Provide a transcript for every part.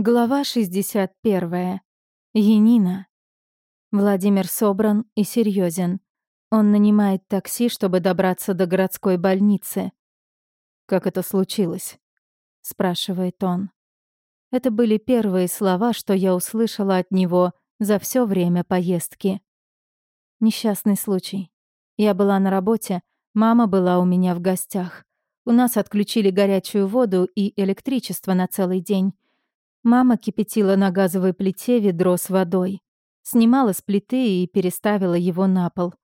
Глава 61. Янина. Владимир собран и серьезен. Он нанимает такси, чтобы добраться до городской больницы. «Как это случилось?» — спрашивает он. Это были первые слова, что я услышала от него за все время поездки. Несчастный случай. Я была на работе, мама была у меня в гостях. У нас отключили горячую воду и электричество на целый день. Мама кипятила на газовой плите ведро с водой. Снимала с плиты и переставила его на пол.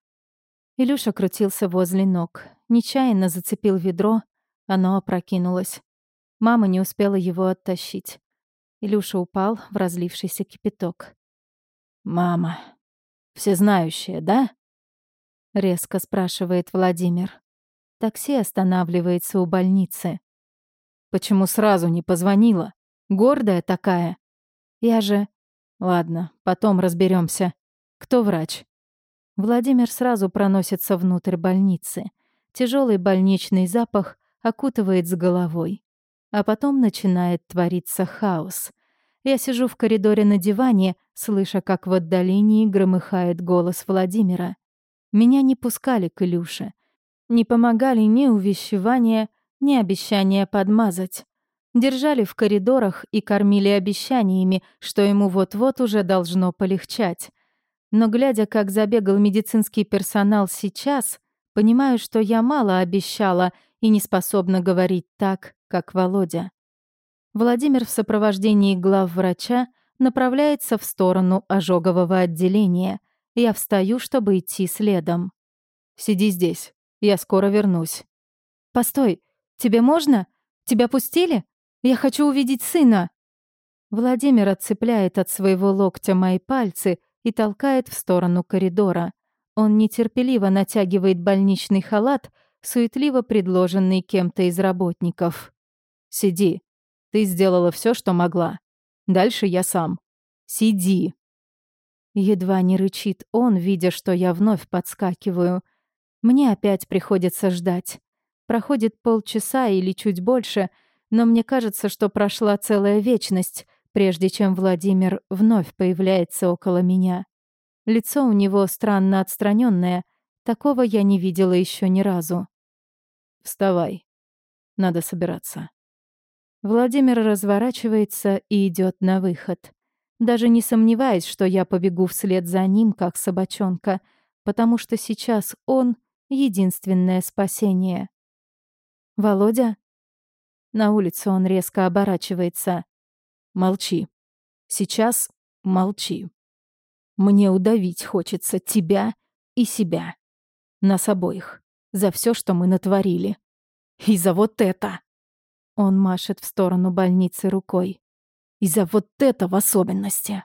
Илюша крутился возле ног. Нечаянно зацепил ведро, оно опрокинулось. Мама не успела его оттащить. Илюша упал в разлившийся кипяток. «Мама, всезнающая, да?» — резко спрашивает Владимир. Такси останавливается у больницы. «Почему сразу не позвонила?» Гордая такая. Я же... Ладно, потом разберемся. Кто врач? Владимир сразу проносится внутрь больницы. Тяжелый больничный запах окутывает с головой. А потом начинает твориться хаос. Я сижу в коридоре на диване, слыша, как в отдалении громыхает голос Владимира. Меня не пускали к Илюше. Не помогали ни увещевания, ни обещания подмазать. Держали в коридорах и кормили обещаниями, что ему вот-вот уже должно полегчать. Но глядя, как забегал медицинский персонал сейчас, понимаю, что я мало обещала и не способна говорить так, как Володя. Владимир в сопровождении главврача направляется в сторону ожогового отделения. Я встаю, чтобы идти следом. «Сиди здесь, я скоро вернусь». «Постой, тебе можно? Тебя пустили?» Я хочу увидеть сына!» Владимир отцепляет от своего локтя мои пальцы и толкает в сторону коридора. Он нетерпеливо натягивает больничный халат, суетливо предложенный кем-то из работников. «Сиди. Ты сделала все, что могла. Дальше я сам. Сиди!» Едва не рычит он, видя, что я вновь подскакиваю. Мне опять приходится ждать. Проходит полчаса или чуть больше — но мне кажется, что прошла целая вечность, прежде чем Владимир вновь появляется около меня. Лицо у него странно отстраненное, такого я не видела еще ни разу. «Вставай. Надо собираться». Владимир разворачивается и идет на выход. Даже не сомневаясь, что я побегу вслед за ним, как собачонка, потому что сейчас он — единственное спасение. «Володя?» На улице он резко оборачивается. Молчи. Сейчас молчи. Мне удавить хочется тебя и себя. Нас обоих. За все, что мы натворили. И за вот это. Он машет в сторону больницы рукой. И за вот это в особенности.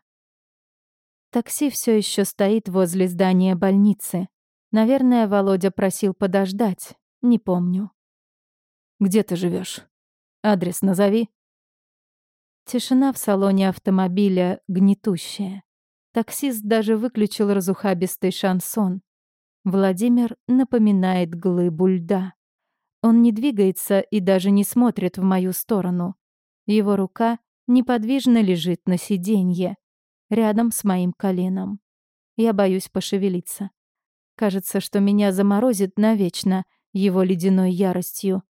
Такси все еще стоит возле здания больницы. Наверное, Володя просил подождать. Не помню. Где ты живешь? Адрес назови». Тишина в салоне автомобиля гнетущая. Таксист даже выключил разухабистый шансон. Владимир напоминает глыбу льда. Он не двигается и даже не смотрит в мою сторону. Его рука неподвижно лежит на сиденье, рядом с моим коленом. Я боюсь пошевелиться. Кажется, что меня заморозит навечно его ледяной яростью.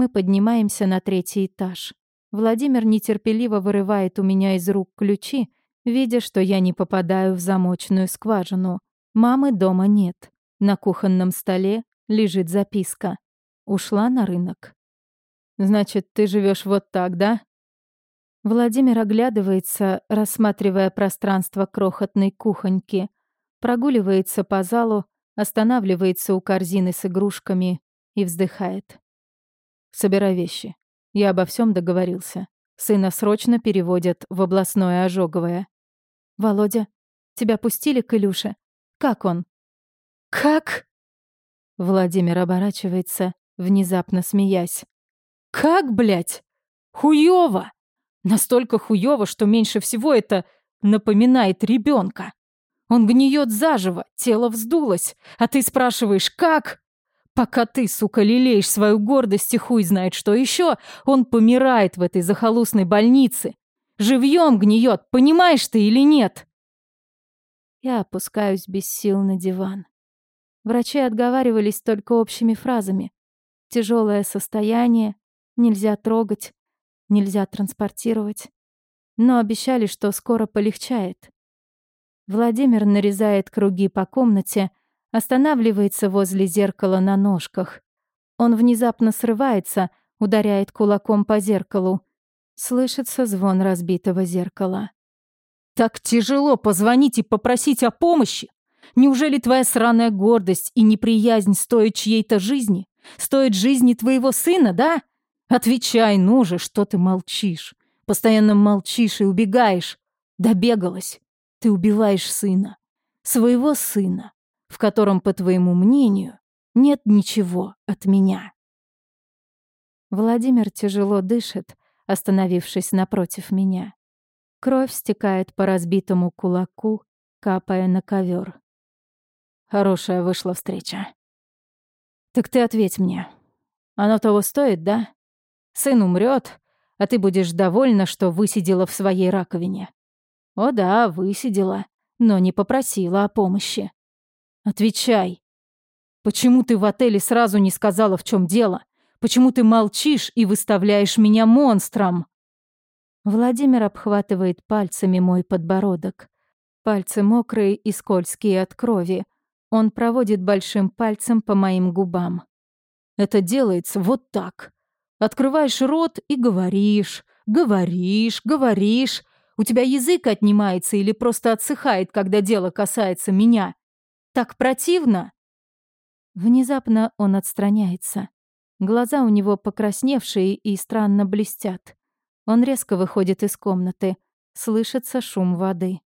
Мы поднимаемся на третий этаж. Владимир нетерпеливо вырывает у меня из рук ключи, видя, что я не попадаю в замочную скважину. Мамы дома нет. На кухонном столе лежит записка. Ушла на рынок. «Значит, ты живешь вот так, да?» Владимир оглядывается, рассматривая пространство крохотной кухоньки. Прогуливается по залу, останавливается у корзины с игрушками и вздыхает. Собирай вещи. Я обо всем договорился. Сына срочно переводят в областное ожоговое. Володя, тебя пустили к Илюше? Как он? Как? Владимир оборачивается, внезапно смеясь. Как, блядь? Хуёво! Настолько хуёво, что меньше всего это напоминает ребенка. Он гниет заживо, тело вздулось, а ты спрашиваешь, как? Пока ты, сука, лелеешь свою гордость и хуй знает что еще, он помирает в этой захолустной больнице. Живьем гниет, понимаешь ты или нет? Я опускаюсь без сил на диван. Врачи отговаривались только общими фразами. Тяжелое состояние, нельзя трогать, нельзя транспортировать. Но обещали, что скоро полегчает. Владимир нарезает круги по комнате, останавливается возле зеркала на ножках. Он внезапно срывается, ударяет кулаком по зеркалу. Слышится звон разбитого зеркала. Так тяжело позвонить и попросить о помощи. Неужели твоя сраная гордость и неприязнь стоят чьей-то жизни? Стоит жизни твоего сына, да? Отвечай, ну же, что ты молчишь? Постоянно молчишь и убегаешь. Добегалась. Ты убиваешь сына. Своего сына, в котором, по твоему мнению, нет ничего от меня. Владимир тяжело дышит, остановившись напротив меня. Кровь стекает по разбитому кулаку, капая на ковер. Хорошая вышла встреча. Так ты ответь мне. Оно того стоит, да? Сын умрет, а ты будешь довольна, что высидела в своей раковине. О да, высидела, но не попросила о помощи. Отвечай. Почему ты в отеле сразу не сказала, в чем дело? Почему ты молчишь и выставляешь меня монстром? Владимир обхватывает пальцами мой подбородок. Пальцы мокрые и скользкие от крови. Он проводит большим пальцем по моим губам. Это делается вот так. Открываешь рот и говоришь, говоришь, говоришь. У тебя язык отнимается или просто отсыхает, когда дело касается меня. Так противно. Внезапно он отстраняется. Глаза у него покрасневшие и странно блестят. Он резко выходит из комнаты. Слышится шум воды.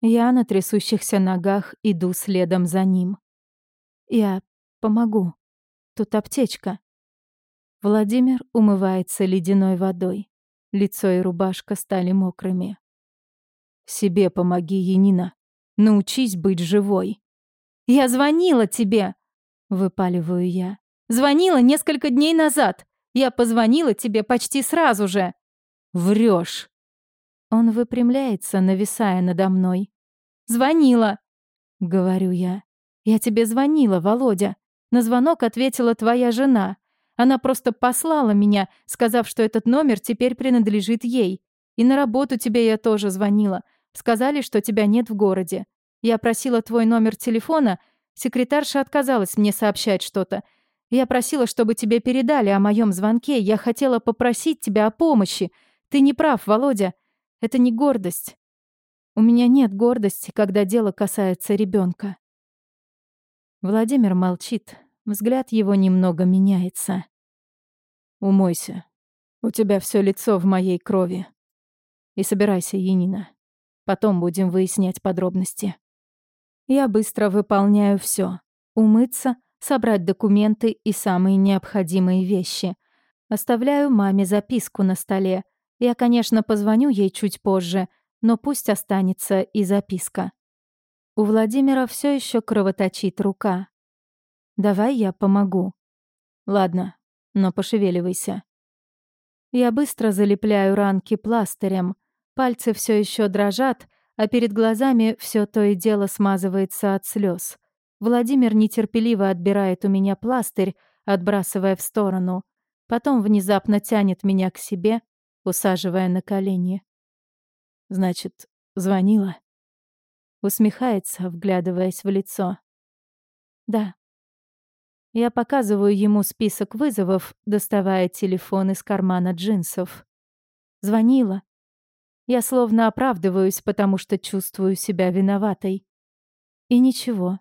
Я на трясущихся ногах иду следом за ним. Я помогу. Тут аптечка. Владимир умывается ледяной водой. Лицо и рубашка стали мокрыми. «Себе помоги, Янина. Научись быть живой». «Я звонила тебе!» — выпаливаю я. «Звонила несколько дней назад. Я позвонила тебе почти сразу же». Врешь. Он выпрямляется, нависая надо мной. «Звонила», — говорю я. «Я тебе звонила, Володя. На звонок ответила твоя жена. Она просто послала меня, сказав, что этот номер теперь принадлежит ей. И на работу тебе я тоже звонила. Сказали, что тебя нет в городе. Я просила твой номер телефона, секретарша отказалась мне сообщать что-то. Я просила, чтобы тебе передали о моем звонке. Я хотела попросить тебя о помощи. Ты не прав, Володя. Это не гордость. У меня нет гордости, когда дело касается ребенка. Владимир молчит. Взгляд его немного меняется. Умойся. У тебя все лицо в моей крови. И собирайся, Енина. Потом будем выяснять подробности. Я быстро выполняю все: Умыться, собрать документы и самые необходимые вещи. Оставляю маме записку на столе. Я, конечно, позвоню ей чуть позже, но пусть останется и записка. У Владимира все еще кровоточит рука. Давай я помогу. Ладно, но пошевеливайся. Я быстро залепляю ранки пластырем. Пальцы все еще дрожат, а перед глазами все то и дело смазывается от слез. Владимир нетерпеливо отбирает у меня пластырь, отбрасывая в сторону. Потом внезапно тянет меня к себе, усаживая на колени. «Значит, звонила?» Усмехается, вглядываясь в лицо. «Да». Я показываю ему список вызовов, доставая телефон из кармана джинсов. Звонила. Я словно оправдываюсь, потому что чувствую себя виноватой. И ничего.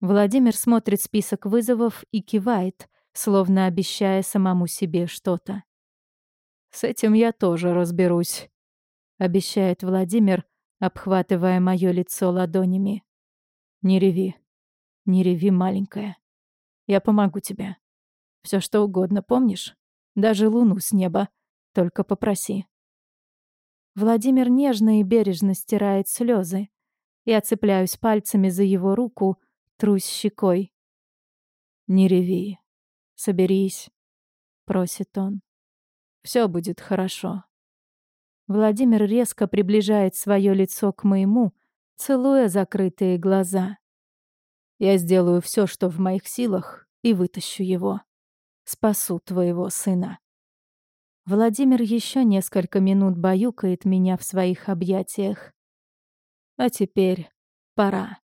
Владимир смотрит список вызовов и кивает, словно обещая самому себе что-то. С этим я тоже разберусь, обещает Владимир, обхватывая моё лицо ладонями. Не реви. Не реви, маленькая. Я помогу тебе. Все что угодно, помнишь? Даже луну с неба. Только попроси. Владимир нежно и бережно стирает слезы. Я цепляюсь пальцами за его руку, трусь щекой. «Не реви. Соберись», — просит он. Все будет хорошо. Владимир резко приближает свое лицо к моему, целуя закрытые глаза. Я сделаю все, что в моих силах, и вытащу его. Спасу твоего сына. Владимир еще несколько минут баюкает меня в своих объятиях. А теперь пора.